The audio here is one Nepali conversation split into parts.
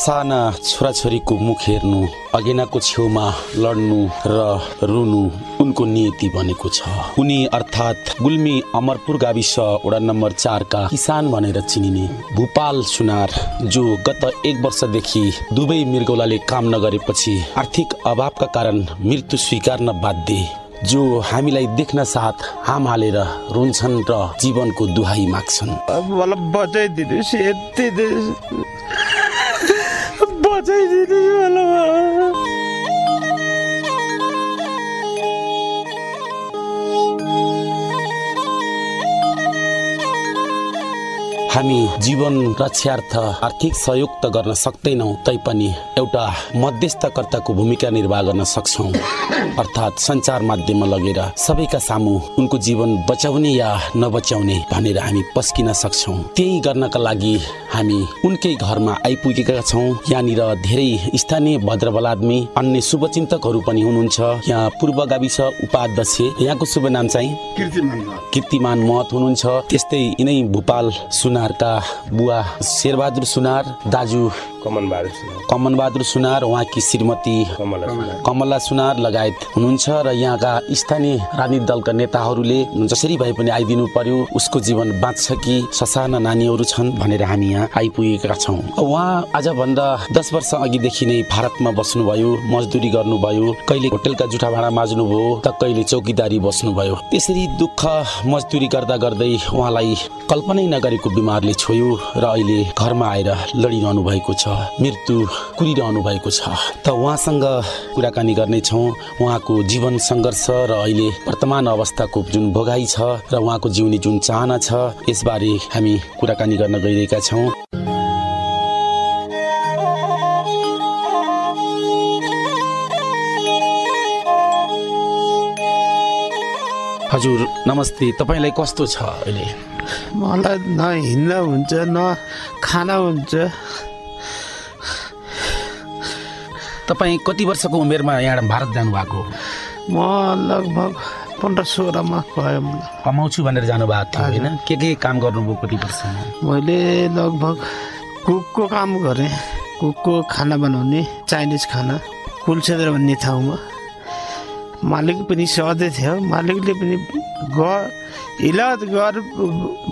ससाना छोराछोरीको मुख हेर्नु अगेनाको छेउमा लड्नु र रुनु उनको नियति बनेको छ। उनी अर्थात् गुल्मी अमरपुर गाविस वडा नम्बर चारका किसान भनेर चिनिने भूपाल सुनार जो गत एक वर्षदेखि दुवै मृगौलाले काम नगरेपछि आर्थिक अभावका कारण मृत्यु स्वीकार्न बाध्य जो हामीलाई देख्न साथ हाम हालेर रुन्छन् र जीवनको दुहाई माग्छन्। हामी जीवन रक्षार्थ आर्थिक सहयोग त गर्न सक्दैनौँ तैपनि एउटा मध्यस्थकर्ताको भूमिका निर्वाह गर्न सक्छौँ। अर्थात् सञ्चार माध्यममा लगेर सबैका सामु उनको जीवन बचाउने या नबचाउने भनेर हामी पस्किन सक्छौँ। त्यही गर्नका लागि हामी उनकै घरमा आइपुगेका छौँ। यहाँनिर धेरै स्थानीय भद्रबलादमी अन्य शुभचिन्तकहरू पनि हुनुहुन्छ। यहाँ पूर्व गाविस उपाध्यक्ष यहाँको शुभ नाम चाहिँ? कीर्तिमान महत हुनुहुन्छ। त्यस्तै यिनै भूपाल सुनारका बुवा शेरबहादुर सुनार दाजु कमन बहादुर सुनार उहाँकी श्रीमती कमला सुनार। कमला सुनार लगायत हुनुहुन्छ र यहाँका स्थानीय राजनीतिक दलका नेताहरूले जसरी भए पनि आइदिनु पर्यो उसको जीवन बाँच्छ कि ससाना नानीहरू छन् भनेर हामी यहाँ आइपुगेका छौँ। उहाँ आजभन्दा दस वर्ष अघिदेखि नै भारतमा बस्नुभयो मजदुरी गर्नुभयो कहिले होटेलका जुठा भाँडा माझ्नुभयो त कहिले चौकीदारी बस्नुभयो। त्यसरी दुःख मजदुरी गर्दा गर्दै उहाँलाई कल्पनै नगरेको बिमारले छोयो र अहिले घरमा आएर लडिरहनु भएको छ। मृत्यु कुरिरहनु भएको छ। त उहाँसँग कुराकानी गर्नेछौँ। उहाँको जीवन सङ्घर्ष र अहिले वर्तमान अवस्थाको जुन भोगाई छ र उहाँको जिउने जुन चाहना छ यसबारे हामी कुराकानी गर्न गइरहेका छौँ। हजुर नमस्ते। तपाईँलाई कस्तो छ अहिले? मलाई न हिँड्न हुन्छ न खाना हुन्छ। तपाईँ कति वर्षको उमेरमा यहाँ भारत जानुभएको? म लगभग पन्ध्र सोह्रमा भयो कमाउँछु भनेर जानुभएको थियो होइन? के के काम गर्नुभयो कति वर्षमा? मैले लगभग कुकको काम गरेँ। कुकको खाना बनाउने चाइनिज खाना कुलक्षेत्र भन्ने ठाउँमा। मालिक पनि सहदै थियो। मालिकले पनि ग इलाज गर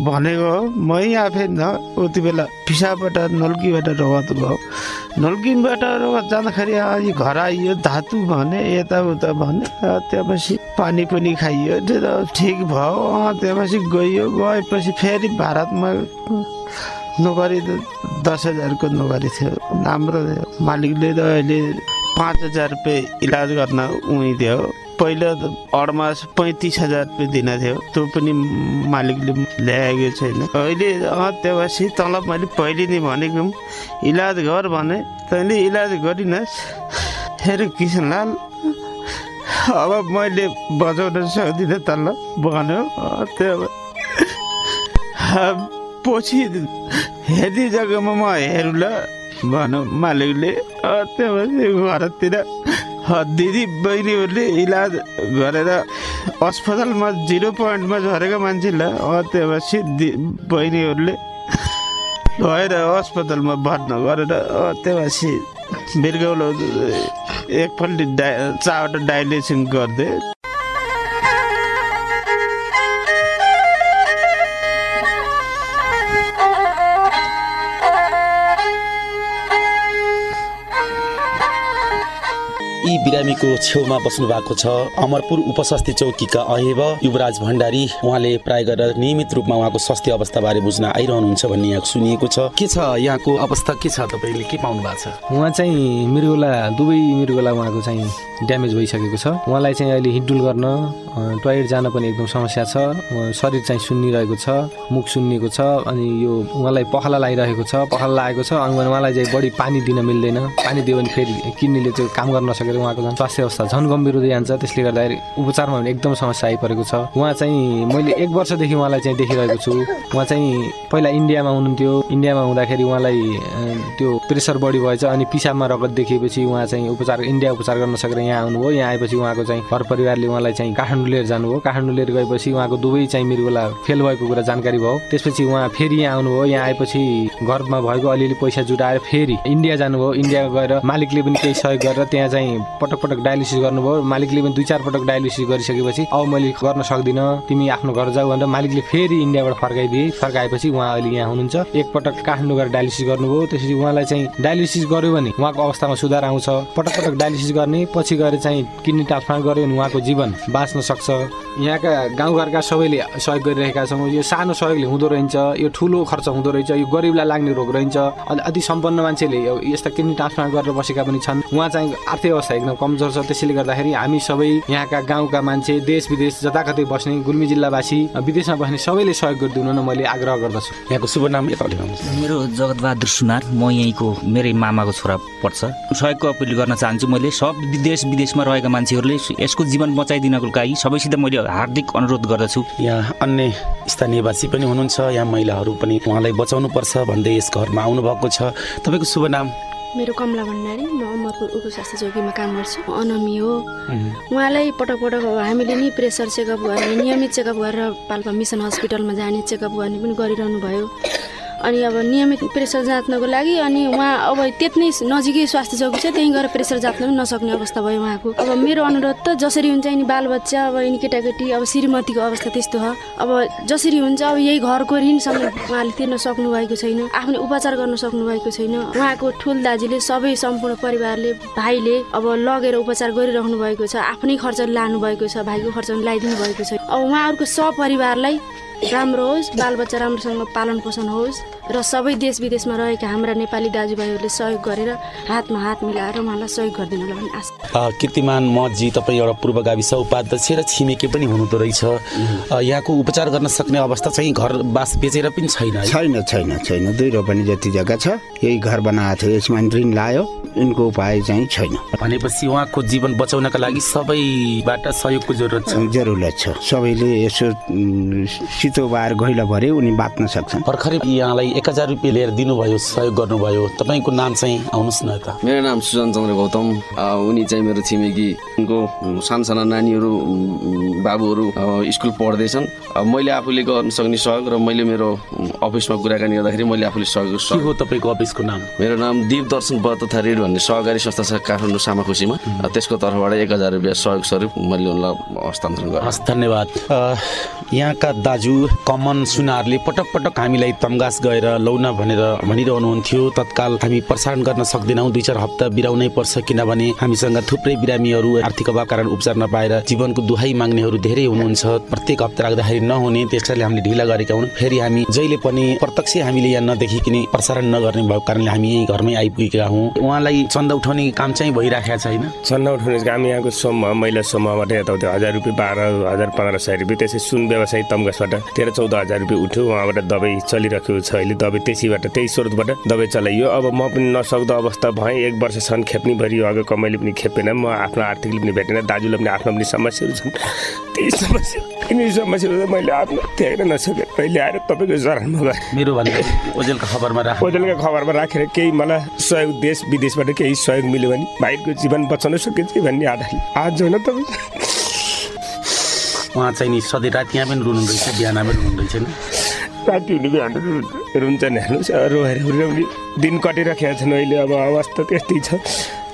भनेको हो। मै आफै न उति बेला पिसाबबाट नल्कीबाट रगत गयो। नल्कीबाट रगत जाँदाखेरि अहिले घर आइयो धातु भने यताउता भने त्यहाँपछि पानी पनि खाइयो। ठिक भयो। त्यहाँपछि गइयो गएपछि फेरि भारतमा नोकरी त दस हजारको नोकरी थियो। राम्रो थियो। मालिकले त अहिले पाँच हजार रुपियाँ इलाज गर्न उहीँ पहिला त अडमास पैँतिस हजार रुपियाँ दिन थियो। त्यो पनि मालिकले ल्याएको छैन। अहिले अँ त्यसपछि तलब मैले पहिले नै भनेको इलाज गर भने तैँले इलाज गरिनस्। हेर किसनलाल अब मैले बचाउन सक्दिनँ तलब भन्यो त्यो पछि हेर्ने जग्गामा म हेरौँ ल भनौँ मालिकले। अँ, त्यसपछि घरतिर दिदी बहिनीहरूले इलाज गरेर अस्पतालमा जिरो पोइन्टमा झरेको मान्छेलाई अँ, त्यसपछि दि बहिनीहरूले गएर अस्पतालमा भर्ना गरेर अँ, त्यसपछि बिर्गौलो एकपल्ट डाइ चारवटा डाइलेसन गरिदिए बिरामीको छेउमा बस्नु भएको छ। अमरपुर उपस्वास्थ्य चौकीका अहेब युवराज भण्डारी उहाँले प्राय गरेर नियमित रूपमा उहाँको स्वास्थ्य अवस्थाबारे बुझ्न आइरहनुहुन्छ भन्ने यहाँ सुनिएको छ। के छ? यहाँको अवस्था के छ? तपाईँले के पाउनु भएको छ? उहाँ चाहिँ मृगोला दुवै मृगोला उहाँको चाहिँ ड्यामेज भइसकेको छ। उहाँलाई चाहिँ अहिले हिँडुल गर्न टोयलेट जान पनि एकदम समस्या छ। उहाँ शरीर चाहिँ सुन्निरहेको छ मुख सुन्निएको छ अनि यो उहाँलाई पखाला लागिरहेको छ पखाला लागेको छ। अनि उहाँलाई चाहिँ बढी पानी दिन मिल्दैन। पानी दियो भने फेरि किडनीले चाहिँ काम गर्न नसकेर उहाँको उहाँको झन् स्वास्थ्य अवस्था झन् गम्भीर हुँदै जान्छ। त्यसले गर्दाखेरि उपचारमा पनि एकदम समस्या आइपरेको छ। उहाँ चाहिँ मैले एक वर्षदेखि उहाँलाई चाहिँ देखिरहेको छु। उहाँ चाहिँ पहिला इन्डियामा हुनुहुन्थ्यो। इन्डियामा हुँदाखेरि उहाँलाई त्यो प्रेसर बढी भएछ अनि पिसाबमा रगत देखिएपछि उहाँ चाहिँ उपचार इन्डिया उपचार गर्न सकेर यहाँ आउनुभयो। यहाँ आएपछि उहाँको चाहिँ घर परिवारले उहाँलाई चाहिँ काठमाडौँ लिएर जानुभयो। काठमाडौँ लिएर गएपछि उहाँको दुवै चाहिँ मृगोला फेल भएको कुरा जानकारी भयो। त्यसपछि उहाँ फेरि यहाँ आउनुभयो। यहाँ आएपछि घरमा भएको अलिअलि पैसा जुटाएर फेरि इन्डिया जानुभयो। इन्डिया गएर मालिकले पनि केही सहयोग गरेर त्यहाँ चाहिँ पटक पटक डायलिसिस गर्नुभयो। मालिकले पनि दुई चार पटक डायलिसिस गरिसकेपछि अब मैले गर्न सक्दिनँ। तिमी आफ्नो घर जाऊ। भनेर मालिकले फेरि इन्डियाबाट फर्काइदिए। फर्काएपछि उहाँ अहिले यहाँ हुनुहुन्छ। एकपटक काठमाडौँ गएर डायलिसिस गर्नुभयो। त्यसपछि उहाँलाई चाहिँ डायलिसिस गर्यो भने उहाँको अवस्थामा सुधार आउँछ। पटक पटक डायलिसिस गर्ने पछि गएर चाहिँ किडनी ट्रान्सप्लान्ट गर्यो भने उहाँको जीवन बाँच्न सक्छ। यहाँका गाउँघरका सबैले सहयोग गरिरहेका छौँ यो सानो सहयोगले हुँदो रहन्छ यो ठुलो खर्च हुँदो रहेछ। यो गरिबलाई लाग्ने रोग रहन्छ अनि अति सम्पन्न मान्छेले यस्ता किडनी ट्रान्सप्लान्ट गरेर बसेका पनि छन्। उहाँ चाहिँ आर्थिक अवस्था एकदम कमजोर छ। त्यसैले गर्दाखेरि हामी सबै यहाँका गाउँका मान्छे देश विदेश जताकतै बस्ने गुल्मी जिल्लावासी विदेशमा बस्ने सबैले सहयोग गरिदिनु न मैले आग्रह गर्दछु। यहाँको शुभ नाम यता मेरो जगतबहादुर सुनार म यहीँको मेरै मामाको छोरा पर्छ। सहयोगको अपिल गर्न चाहन्छु मैले। सब देश विदेशमा रहेका मान्छेहरूले यसको जीवन बचाइदिनको लागि सबैसित मैले हार्दिक अनुरोध गर्दछु। यहाँ अन्य स्थानीयवासी पनि हुनुहुन्छ। यहाँ महिलाहरू पनि उहाँलाई बचाउनु पर्छ भन्दै यस घरमा आउनुभएको छ। तपाईँको शुभ नाम? मेरो कमला भण्डारी म अमरपुर उपस्वास्थ्य चौकीमा काम गर्छु। अनमी हो। उहाँलाई पटक पटक हामीले नि प्रेसर चेकअप गर्ने नियमित चेकअप गरेर पाल्पा मिसन हस्पिटलमा जाने चेकअप गर्ने पनि गरिरहनु भयो अनि अब नियमित प्रेसर जाँच्नको लागि अनि उहाँ अब त्यति नजिकै स्वास्थ्य चौकी छ त्यहीँ गएर प्रेसर जाँच्न पनि नसक्ने अवस्था भयो उहाँको। अब मेरो अनुरोध त जसरी हुन्छ यिनी बालबच्चा अब यिनी केटाकेटी अब श्रीमतीको अवस्था त्यस्तो छ अब जसरी हुन्छ अब यही घरको ऋणसँग उहाँले तिर्न सक्नु भएको छैन आफूले उपचार गर्न सक्नु भएको छैन। उहाँको ठुल दाजुले सबै सम्पूर्ण परिवारले भाइले अब लगेर उपचार गरिराख्नु भएको छ आफ्नै खर्च लानु भएको छ भाइको खर्च लगाइदिनु भएको छ अब उहाँहरूको सपरिवारलाई राम्रो होस् बालबच्चा राम्रोसँग पालन पोषण होस्। र सबै देश विदेशमा रहेका हाम्रा नेपाली दाजुभाइहरूले सहयोग गरेर हातमा हात मिलाएर उहाँलाई सहयोग गरिदिनु होला भन्ने आशा कीर्तिमान मजी तपाईँ एउटा पूर्व गाविस उपाध्यक्ष र छिमेकी पनि हुनुहुँदो रहेछ। यहाँको उपचार गर्न सक्ने अवस्था चाहिँ घर बास बेचेर पनि छैन है? छैन छैन छैन। दुई रोपनी जति जग्गा छ यही घर बनाएको थियो यसमा ऋण लायो। यिनको उपाय चाहिँ छैन। भनेपछि उहाँको जीवन बचाउनका लागि सबैबाट सहयोगको जरुरत छ। जरुरत छ। सबैले यसो सितो बार घैला भरे उनी बाँच्न सक्छन्। भर्खरै यहाँलाई एक हजार रुपियाँ लिएर दिनुभयो सहयोग गर्नुभयो। तपाईँको नाम चाहिँ आउनुहोस् न यता। मेरो नाम सुजन चन्द्र गौतम। उनी चाहिँ मेरो छिमेकी उनको सानसाना नानीहरू बाबुहरू स्कुल पढ्दैछन्। मैले आफूले गर्न सक्ने सहयोग र मैले मेरो अफिसमा कुराकानी गर्दाखेरि मैले आफूले सहयोग के हो तपाईँको अफिसको नाम? मेरो नाम दिप दर्शन ब तथा भन्ने सहकारी संस्था छ काठमाडौँ सामाखुसीमा। त्यसको तर्फबाट एक हजार रुपियाँ सहयोग स्वरूप मैले उनलाई हस्तान्तरण गरेँ। हस् धन्यवाद। यहाँका दाजु कमन सुनारले पटक पटक हामीलाई तमगास गएर लौन भनेर भनिरहनुहुन्थ्यो। तत्काल हामी प्रसारण गर्न सक्दैनौँ। दुई चार हप्ता बिराउनै पर्छ किनभने हामीसँग थुप्रै बिरामीहरू आर्थिक अभाव कारण उपचार नपाएर जीवनको दुहाई माग्नेहरू धेरै हुनुहुन्छ। प्रत्येक हप्ता राख्दाखेरि नहुने त्यसैले हामीले ढिला गरेका हुन्। फेरि हामी जहिले पनि प्रत्यक्ष हामीले यहाँ नदेखिकन प्रसारण नगर्ने भएको कारणले हामी यहीँ घरमै आइपुगेका हौँ। उहाँलाई चन्दा उठाउने काम चाहिँ भइराखेको छैन चन्दा उठाउने काम यहाँको समूह महिला समूहबाट यताउति हजार रुपियाँ बाह्र हजार पन्ध्र सय रुपियाँ त्यसै सुन व्यवसायी तम्गासबाट तेह्र चौध हजार रुपियाँ उठ्यो। उहाँबाट दबाई चलिरहेको छ अहिले। दबाई त्यसैबाट त्यही स्रोतबाट दबाई चलाइयो। अब म पनि नसक्दो अवस्था भएँ। एक वर्षसम्म खेप्ने भरियो। अघि कमाइले पनि खेपेन। म आफ्नो आर्थिकले पनि भेटेन। दाजुलाई पनि आफ्नो पनि समस्याहरू छन्। त्यही समस्या यिनी समस्याहरू मैले आफ्नो त्याग्न नसकेँ। अहिले आएर तपाईँको चरणमा गएँ? मेरो ओजेलका खबरमा राख। ओजलका खबरमा राखेर केही मलाई सहयोग देश विदेशबाट केही सहयोग मिल्यो भने भाइको जीवन बचाउन सकिन्छ भन्ने आधारले आज होइन तपाईँ? उहाँ चाहिँ नि सधैँ राति यहाँ पनि रुनु रहेछ बिहान पनि रुनु रहेछ नि। राति हुने बिहान रुन्छ नि हेर्नुहोस् रुने दिन कटिराखेका छन् अहिले अब अवस्था त्यस्तै छ।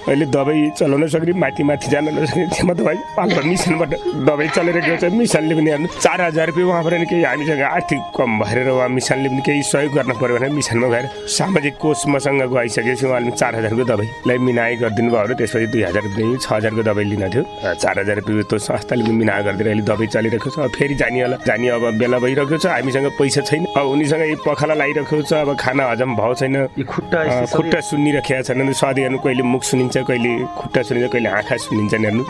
अहिले दबाई चलाउन सक्ने माथि माथि जान नसक्ने त्यसमा दबाई। पाल्पा मिसनबाट दबाई चलिरहेको छ मिसनले पनि हेर्नु। चार हजार रुपियाँ उहाँबाट नि केही हामीसँग आर्थिक कम भएर उहाँ मिसनले पनि केही सहयोग गर्न पऱ्यो भने मिसनमा गएर सामाजिक कोष मसँग गइसकेपछि उहाँले चार हजारको दबाईलाई मिनाइ गरिदिनु भयो अरे। त्यसपछि दुई हजार रुपियाँ छ हजारको दबाई लिन थियो चार हजार रुपियाँ त्यो संस्थाले पनि मिना गरिदिएर अहिले दबाई चलिरहेको छ। फेरि जाने होला। जाने अब बेला भइरहेको छ। हामीसँग पैसा छैन। अब उनीसँग यही पखाला लगाइरहेको छ। अब खाना हजम भाउ छैन। यो खुट्टा खुट्टा सुन्निराखेका छन्। सधैँ कहिले मुख सुनिन्छ। सुनिन्छ कहिले खुट्टा सुनिन्छ कहिले आँखा सुनिन्छन् हेर्नु।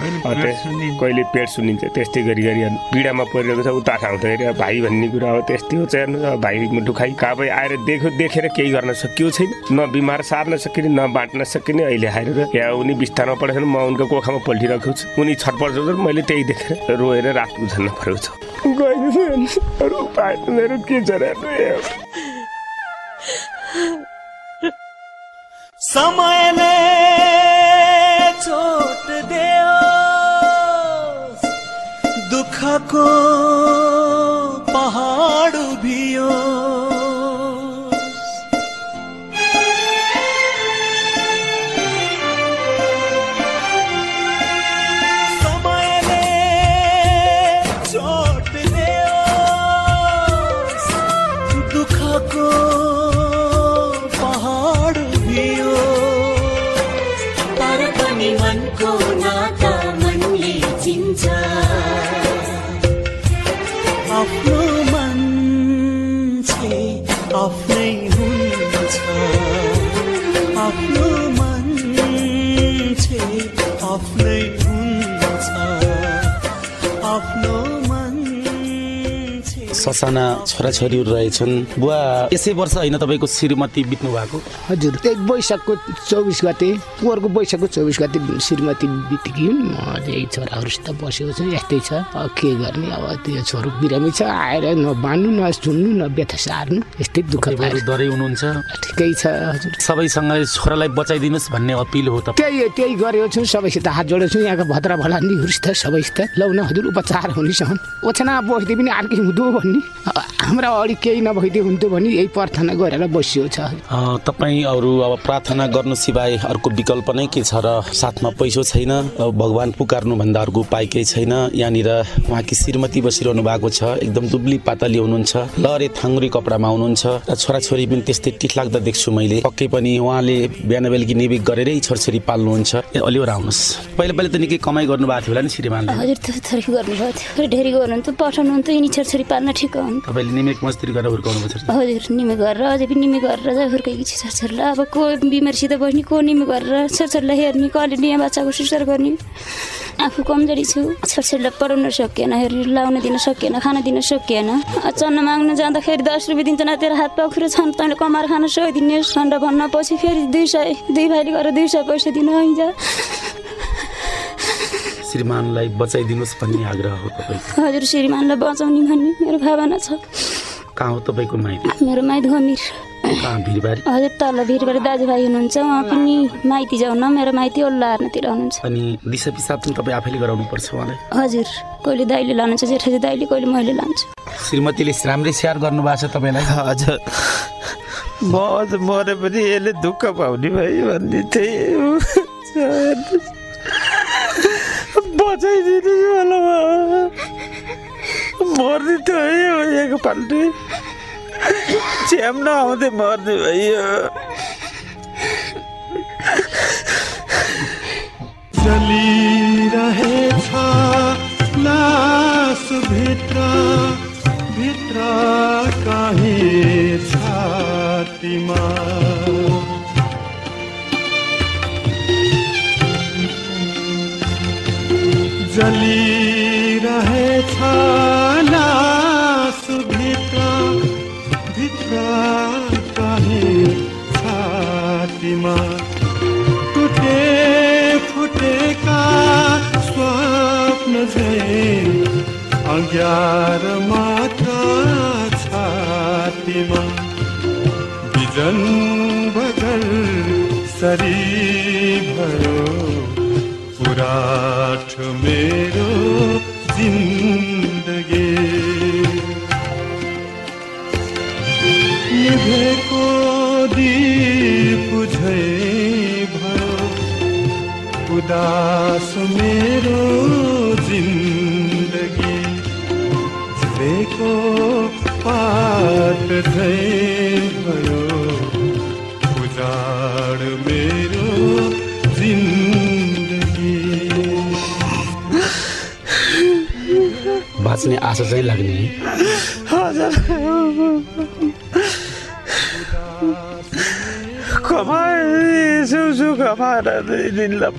कहिले पेट सुनिन्छ। त्यस्तै गरी गरी हेर्नु। पीडामा परिरहेको छ उता ठाउँदाखेरि अब भाइ भन्ने कुरा हो त्यस्तै हो चाहिँ हेर्नु भाइ मुटु खाइ काबै आएर देख्यो देखेर केही गर्न सकियो छैन। न बिमार सार्न सकिने न बाँट्न सकिने अहिले आएर या उनी बिस्तारमा पढेको छन् म उनको कोखामा पल्टिरहेको छु। उनी छटपट छ मैले त्यही देखेर रोएर रात गुजार्न परेको छ। अरू मेरो के समयले दुःखको पहाड उभियो समयले चोट दियो दुःखको पहाड उभियो तर पनि मनको नाता मनले चिन्छ। ससाना छोराछोरीहरू रहेछन्। बुवा यसै वर्ष होइन तपाईँको श्रीमती बित्नु भएको हजुर त्यही वैशाखको चौबिस गते पोहोरको वैशाखको चौबिस गते श्रीमती बितेकी हुन् म यही छोराहरूसित बसेको छु यस्तै छ। अब के गर्ने अब त्यो छोरो बिरामी छ आएर नबान्नु न सुन्नु न व्यथा सार्नु यस्तै दुःख डरै हुनुहुन्छ। ठिकै छ हजुर। सबैसँग छोरालाई बचाइदिनुहोस् भन्ने अपिल हो तपाईँ। त्यही त्यही गरेको छु सबैसित हात जोडेको छु यहाँका भद्रा भलान्दीहरूसित सबैसित। लौ न हजुर उपचार हुनेसम्म ओछ्याना बस्दै पनि अर्कै हुँदो भन्ने। अब हाम्रा अगाडि केही नभइदियो हुन्थ्यो भने यही प्रार्थना गरेर बसियो छ। अ, तपाईँ अरू अब प्रार्थना गर्नु सिवाय अर्को विकल्प नै के छ र साथमा पैसो छैन? भगवान् पुकार्नुभन्दा अर्को उपाय केही छैन? यहाँनिर उहाँकी श्रीमती बसिरहनु भएको छ एकदम दुब्ली पातली हुनुहुन्छ लहरे थाङ्ग्री कपडामा हुनुहुन्छ र छोराछोरी पनि त्यस्तै टिठलाग्दा देख्छु मैले। पक्कै पनि उहाँले बिहान बेलुकी निवेक गरेरै छोरछोरी पाल्नुहुन्छ। अलिवर आउनुहोस्। पहिला पहिला त निकै कमाइ गर्नुभएको थियो होला नि श्रीमानले। हजुर थोरै थोरै गर्नुभएको थियो। ढेरी गर्नुहुन्थ्यो पठाउनुहुन्थ्यो यिनी छोरछोरी पाल्न ठिक हो तपाईँले निमेक मजदुरी गरेर हुर्काउनु पर्छ हजुर निमे गरेर अझै पनि निमे गरेर हुर्काएकी छु छोरछोरीलाई अब को बिमारीसित बस्ने को निमे गरेर छोरछोरीलाई हेर्ने कसले बिहा बच्चाको सुसार गर्ने? आफू कमजोरी छु। छोरछोरीलाई पढाउन सकिएन हेरि लाउन दिन सकिएन खान दिन सकिएन। चन्न माग्न जाँदाखेरि दस रुपियाँ दिन्छ न तेरो हात पाखुरो छन् तैँले कमाएर खान सकिदिने सन्डा भन्न पछि फेरि दुई सय दुई भाइले गरेर दुई सय पैसा दिनु आइन्छ श्रीमानलाई बचाइदिनुहोस् भन्ने आग्रह हो तपाईँको। हजुर श्रीमानलाई बचाउने भन्ने मेरो भावना छ। कहाँ हो तपाईँको माइती मेरो माइत गम्भीर कहाँ भिरबारी? हजुर तल भिरबाट दाजुभाइ हुनुहुन्छ। उहाँ पनि माइती जाउन मेरो माइती ओल्ला हार्नतिर हुनुहुन्छ। अनि दिशा पिसाब पनि तपाईँ आफैले गराउनु पर्छ उहाँलाई? हजुर कहिले दाइले लानुहुन्छ जेठाजी दाइले कहिले मैले लान्छु। श्रीमतीले राम्रै स्याहार गर्नुभएको छ तपाईँलाई? हजुर। म मरे पनि यसले दुःख पाउने भयो भन्ने थिएँ। बचाइदिनु होला मर्ने है हो एकपल्ट च्याम नआउँदै मर्ने भयो। चलिरहेछ लास भित्र भित्र कहीँ छातीमा। जलिरहेछ लास भित्र कहीँ छातीमा टुटे फुटेका स्वप्न झै अज्ञार मात्र छातीमा। बिजन बगर सरी भयो पुराठ मेरो जिन्दगी। निभेको दीप झै भयो। उदास मेरो जिन्दगी। झरेको पात झै बाँच्ने आशा चाहिँ लाग्ने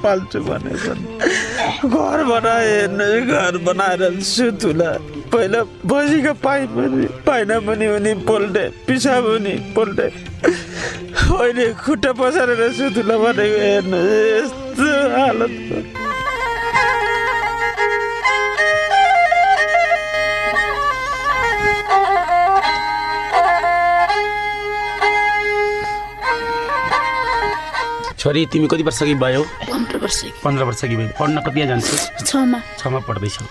पाल्छु भनेछन् घर बनाए हेर्नु घर बनाएर सुतुला पहिला बजीको पाइ पनि पाइन पनि उनी पोल्टे पिसाब पनि पोल्टे। अहिले खुट्टा पसारेर सुतुला भनेको हेर्नु यस्तो हालत छोरी तिमी कति वर्ष कि भयो? पन्ध्र वर्ष पन्ध्र वर्ष कि भयो। पढ्न कति जान्छौ? छमा। छमा पढ्दैछौ।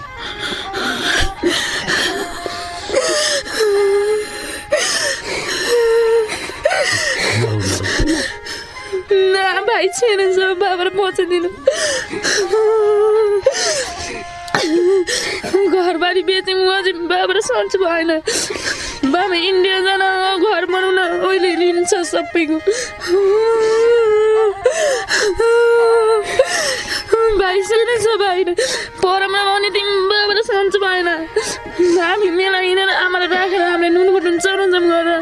भाइ छैन सब बाबालाई पहुँचाइदिनु घरबारी बेच्यौँ अझै बाबालाई सन्चो भएन। बाबा इन्डिया जान घर बनाउन अहिले ऋण छ सबैको। भाइ। छैन छ भाइ परममा आउने सन्चो भएन। हामी मेला हिँडेर आमालाई राखेर हामीले नुन चराउँछौँ गरेर।